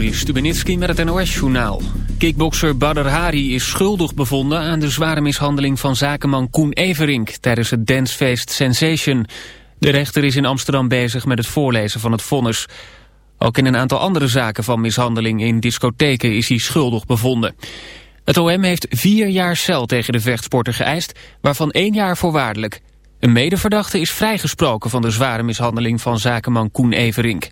Stubenitski met het NOS-journaal. Kickbokser Badr Hari is schuldig bevonden aan de zware mishandeling van zakenman Koen Everink tijdens het dancefeest Sensation. De rechter is in Amsterdam bezig met het voorlezen van het vonnis. Ook in een aantal andere zaken van mishandeling in discotheken is hij schuldig bevonden. Het OM heeft vier jaar cel tegen de vechtsporter geëist, waarvan één jaar voorwaardelijk. Een medeverdachte is vrijgesproken van de zware mishandeling van zakenman Koen Everink.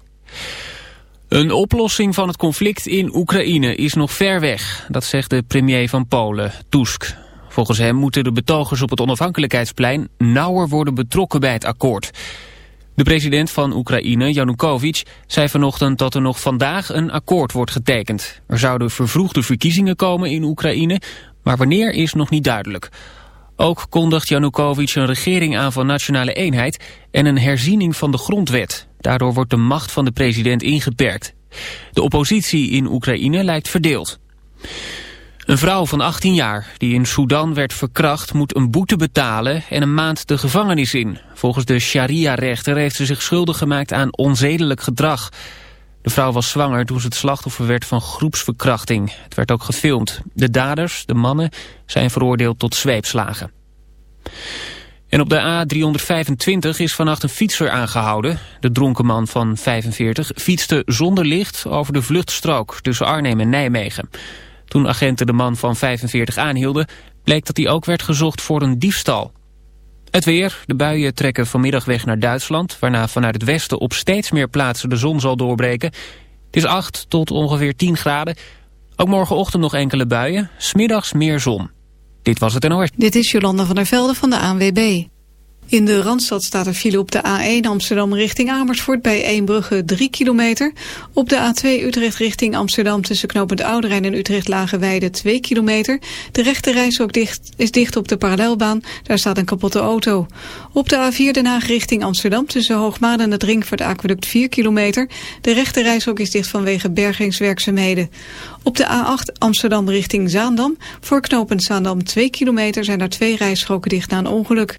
Een oplossing van het conflict in Oekraïne is nog ver weg, dat zegt de premier van Polen, Tusk. Volgens hem moeten de betogers op het onafhankelijkheidsplein nauwer worden betrokken bij het akkoord. De president van Oekraïne, Janukovic, zei vanochtend dat er nog vandaag een akkoord wordt getekend. Er zouden vervroegde verkiezingen komen in Oekraïne, maar wanneer is nog niet duidelijk. Ook kondigt Janukovic een regering aan van nationale eenheid en een herziening van de grondwet. Daardoor wordt de macht van de president ingeperkt. De oppositie in Oekraïne lijkt verdeeld. Een vrouw van 18 jaar die in Sudan werd verkracht moet een boete betalen en een maand de gevangenis in. Volgens de sharia-rechter heeft ze zich schuldig gemaakt aan onzedelijk gedrag. De vrouw was zwanger toen ze het slachtoffer werd van groepsverkrachting. Het werd ook gefilmd. De daders, de mannen, zijn veroordeeld tot zweepslagen. En op de A325 is vannacht een fietser aangehouden. De dronken man van 45 fietste zonder licht over de vluchtstrook tussen Arnhem en Nijmegen. Toen agenten de man van 45 aanhielden, bleek dat hij ook werd gezocht voor een diefstal. Het weer. De buien trekken vanmiddag weg naar Duitsland... waarna vanuit het westen op steeds meer plaatsen de zon zal doorbreken. Het is 8 tot ongeveer 10 graden. Ook morgenochtend nog enkele buien. Smiddags meer zon. Dit was het NOS. Dit is Jolanda van der Velde van de ANWB. In de Randstad staat er file op de A1 Amsterdam richting Amersfoort bij Eembrugge 3 kilometer. Op de A2 Utrecht richting Amsterdam tussen knooppunt Ouderijn en Utrecht Lagenweide 2 kilometer. De rechte reis ook dicht, is dicht op de parallelbaan, daar staat een kapotte auto. Op de A4 Den Haag richting Amsterdam tussen Hoogmaan en het Ringvaart Aqueduct 4 kilometer. De rechte reis ook is dicht vanwege bergingswerkzaamheden. Op de A8 Amsterdam richting Zaandam voor knooppunt Zaandam 2 kilometer zijn er twee rijstroken dicht na een ongeluk.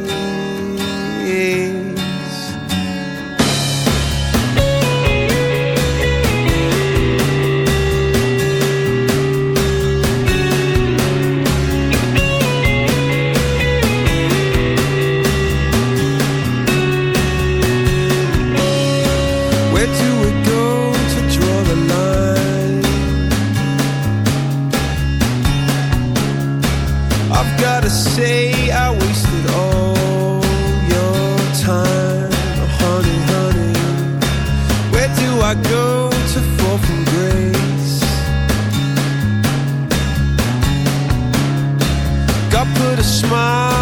I put a smile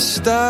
Stop.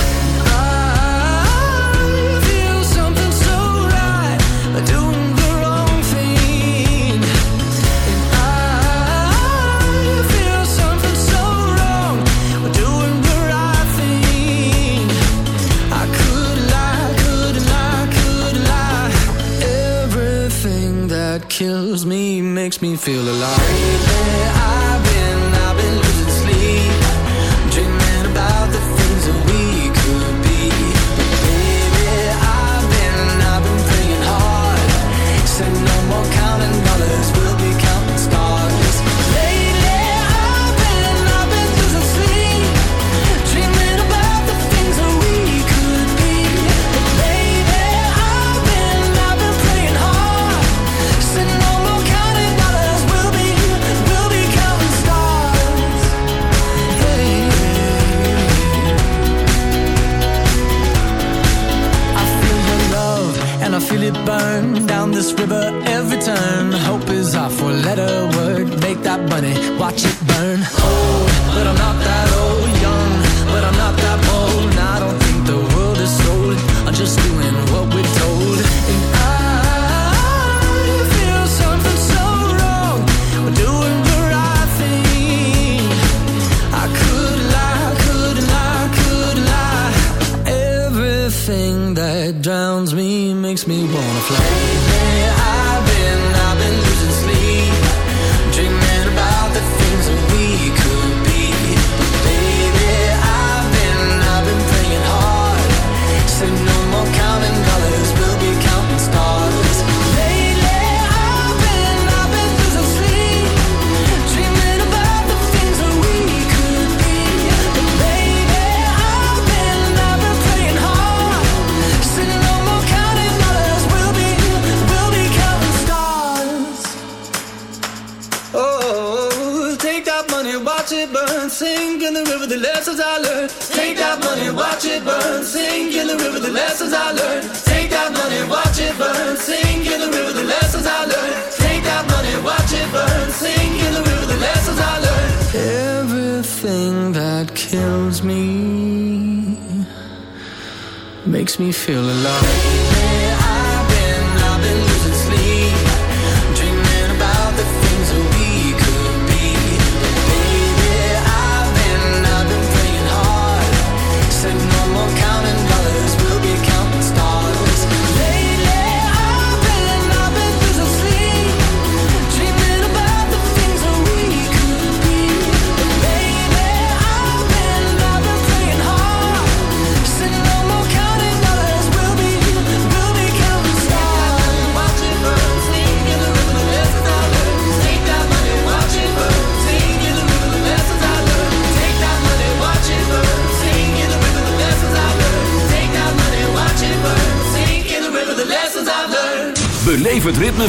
makes me feel alive.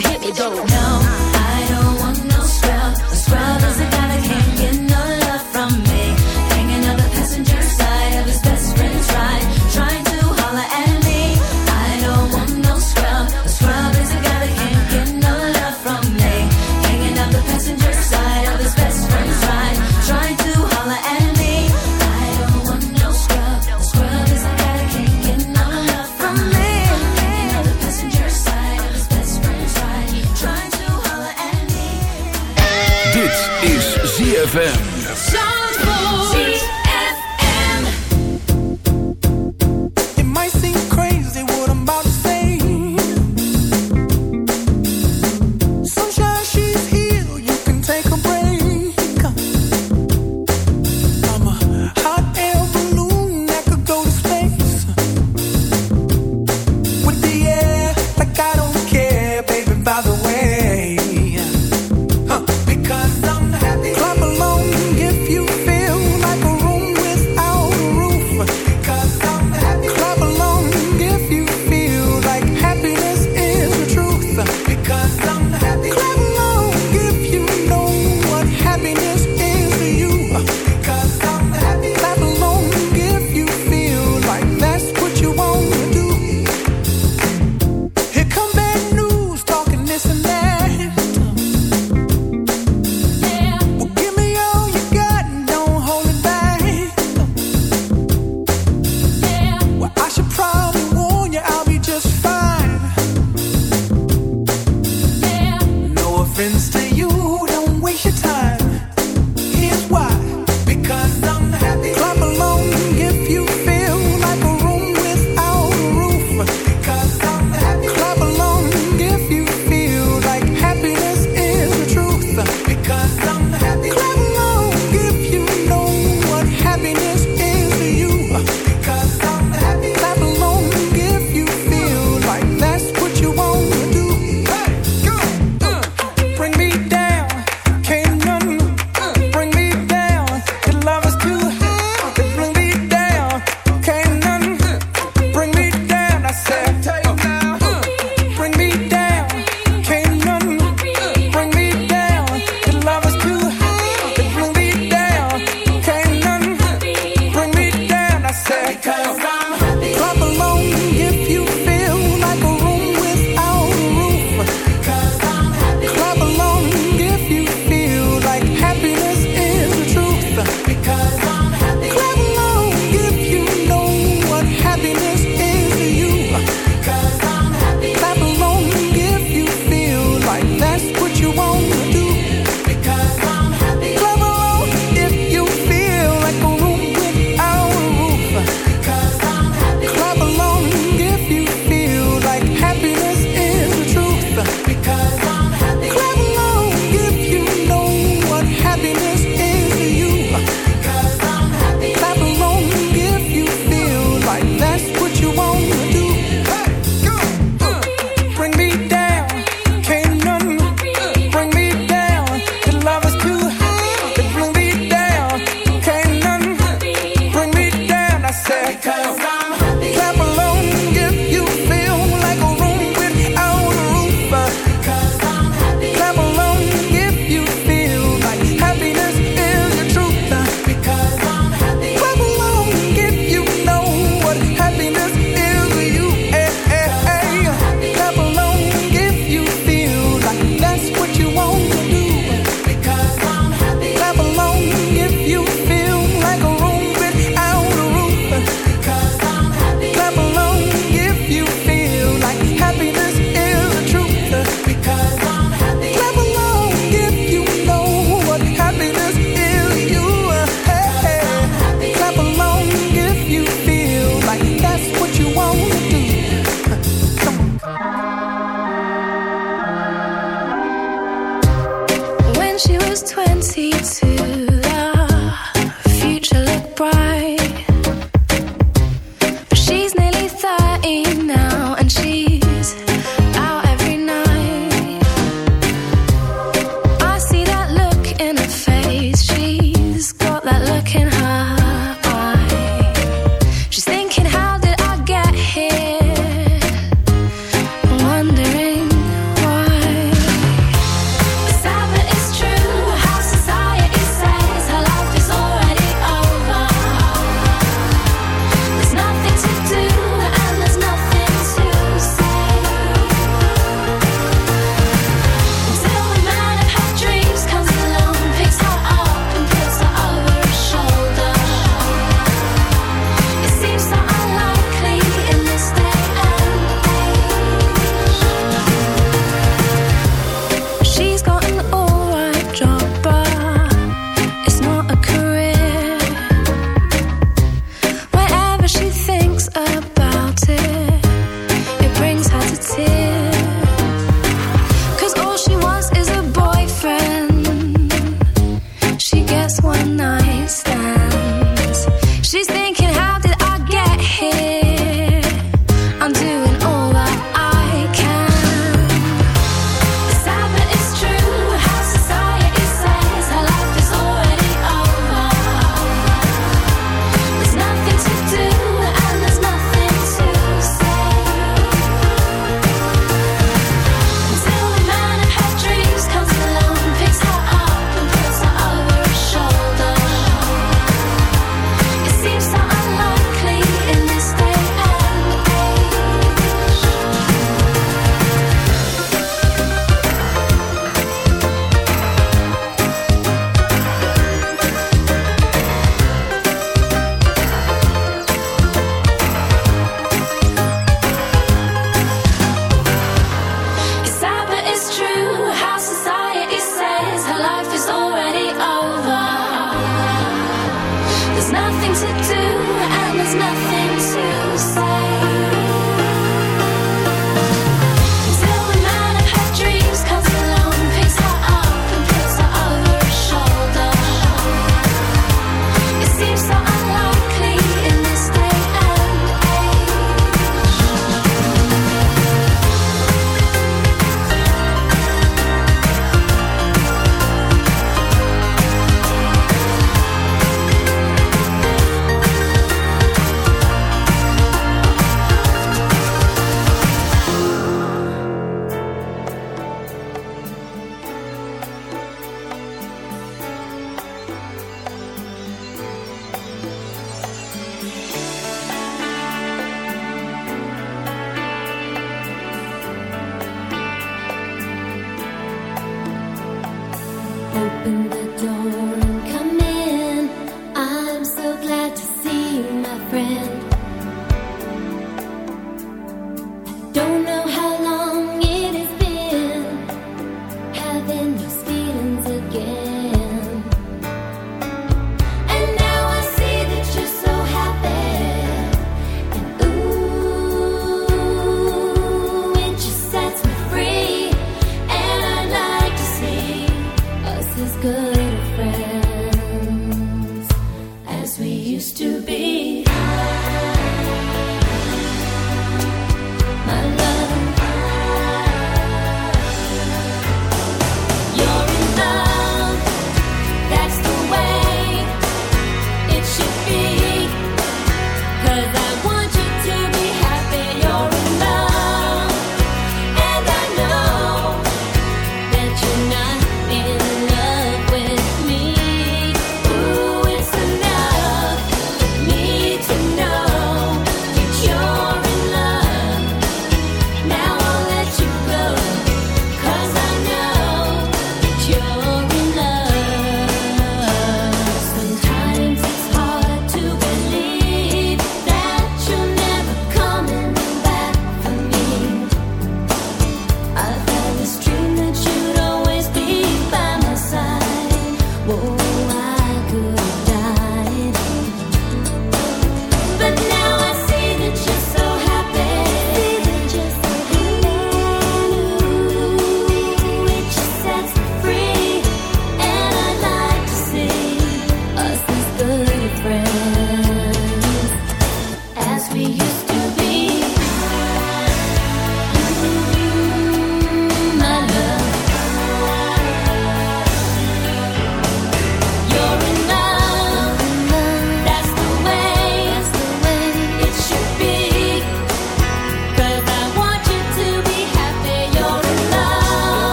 hit me though.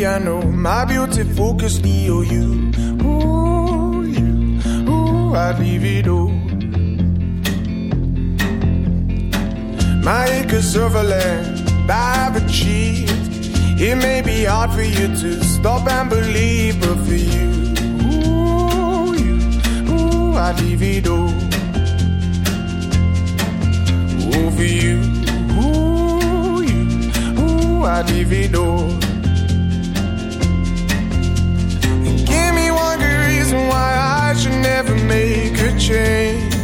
Grand piano, my beauty focus EOU. Ooh, you, ooh, I'd leave it all. My acres of land I've achieved. It may be hard for you to stop and believe, but for you, ooh, you, ooh, I'd leave it all. Ooh, for you. ooh, you, ooh, I. Give me one good reason why I should never make a change.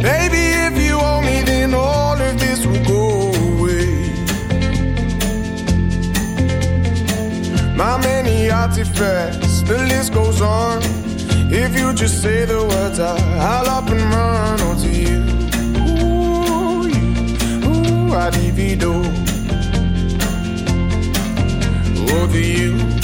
Baby, if you owe me, then all of this will go away. My many artifacts, the list goes on. If you just say the words out, I'll up and run onto you. Ooh, you, ooh, I'd even do. Oh, the you.